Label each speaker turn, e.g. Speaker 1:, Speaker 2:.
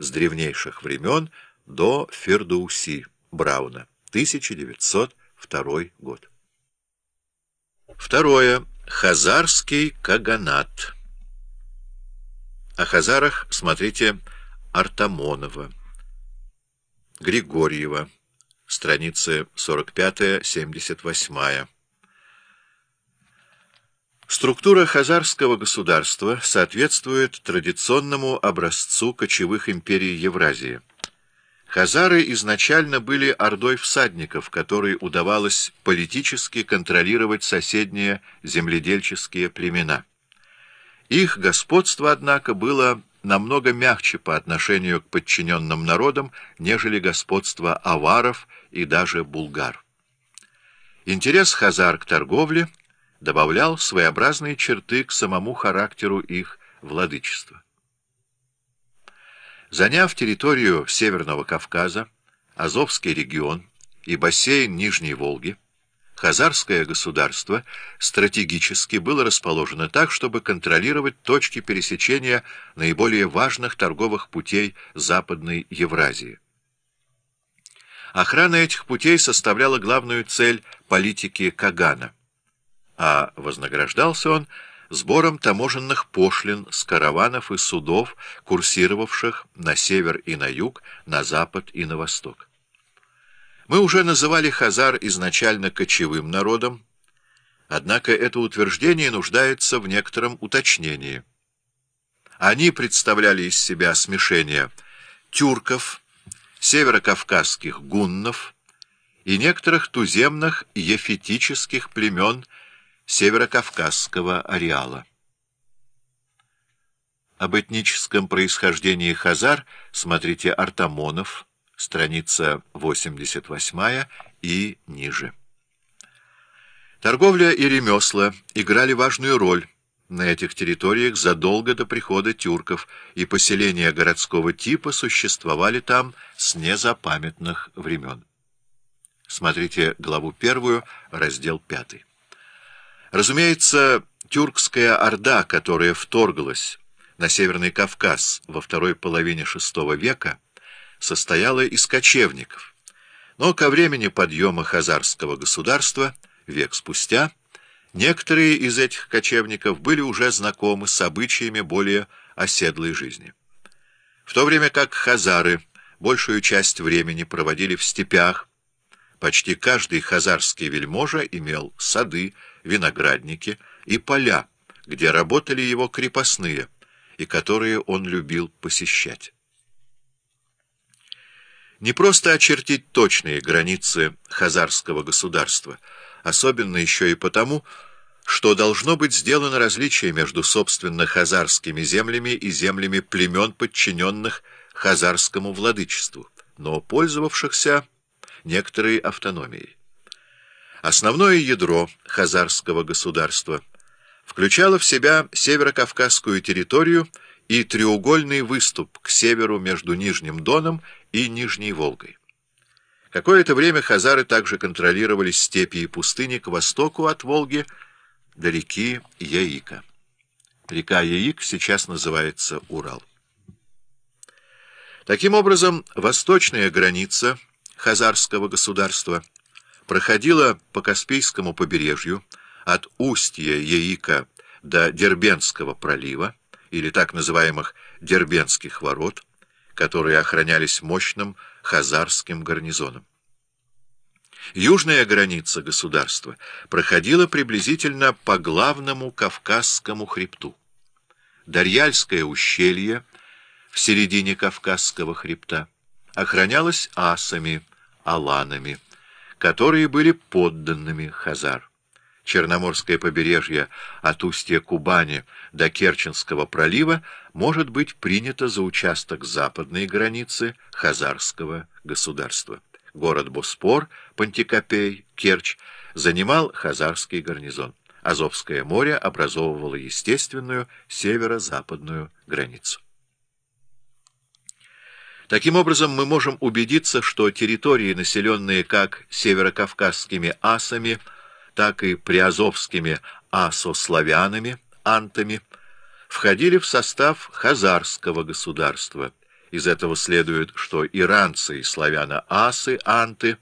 Speaker 1: с древнейших времен до Фердоуси Брауна, 1902 год. Второе. Хазарский каганат. О хазарах смотрите Артамонова, Григорьева, страницы 45-78. Структура хазарского государства соответствует традиционному образцу кочевых империй Евразии. Хазары изначально были ордой всадников, которой удавалось политически контролировать соседние земледельческие племена. Их господство, однако, было намного мягче по отношению к подчиненным народам, нежели господство аваров и даже булгар. Интерес хазар к торговле – добавлял своеобразные черты к самому характеру их владычества. Заняв территорию Северного Кавказа, Азовский регион и бассейн Нижней Волги, Хазарское государство стратегически было расположено так, чтобы контролировать точки пересечения наиболее важных торговых путей Западной Евразии. Охрана этих путей составляла главную цель политики Кагана – а вознаграждался он сбором таможенных пошлин с караванов и судов, курсировавших на север и на юг, на запад и на восток. Мы уже называли хазар изначально кочевым народом, однако это утверждение нуждается в некотором уточнении. Они представляли из себя смешение тюрков, северокавказских гуннов и некоторых туземных ефетических племен северокавказского ареала. Об этническом происхождении хазар смотрите Артамонов, страница 88 и ниже. Торговля и ремесла играли важную роль на этих территориях задолго до прихода тюрков, и поселения городского типа существовали там с незапамятных времен. Смотрите главу первую, раздел пятый. Разумеется, тюркская орда, которая вторглась на Северный Кавказ во второй половине VI века, состояла из кочевников. Но ко времени подъема хазарского государства, век спустя, некоторые из этих кочевников были уже знакомы с обычаями более оседлой жизни. В то время как хазары большую часть времени проводили в степях, почти каждый хазарский вельможа имел сады, виноградники и поля, где работали его крепостные, и которые он любил посещать. Не просто очертить точные границы хазарского государства, особенно еще и потому, что должно быть сделано различие между собственно хазарскими землями и землями племен, подчиненных хазарскому владычеству, но пользовавшихся некоторой автономией. Основное ядро хазарского государства включало в себя северокавказскую территорию и треугольный выступ к северу между Нижним Доном и Нижней Волгой. Какое-то время хазары также контролировали степи и пустыни к востоку от Волги до реки Яика. Река Яик сейчас называется Урал. Таким образом, восточная граница хазарского государства – проходила по Каспийскому побережью от устья Яика до Дербенского пролива, или так называемых Дербенских ворот, которые охранялись мощным хазарским гарнизоном. Южная граница государства проходила приблизительно по главному Кавказскому хребту. Дарьяльское ущелье в середине Кавказского хребта охранялось асами, аланами, которые были подданными Хазар. Черноморское побережье от устья Кубани до Керченского пролива может быть принято за участок западной границы Хазарского государства. Город Боспор, Пантикопей, Керчь занимал Хазарский гарнизон. Азовское море образовывало естественную северо-западную границу. Таким образом, мы можем убедиться, что территории, населенные как северокавказскими асами, так и приазовскими асославянами, антами, входили в состав хазарского государства. Из этого следует, что иранцы и славяно-асы, анты,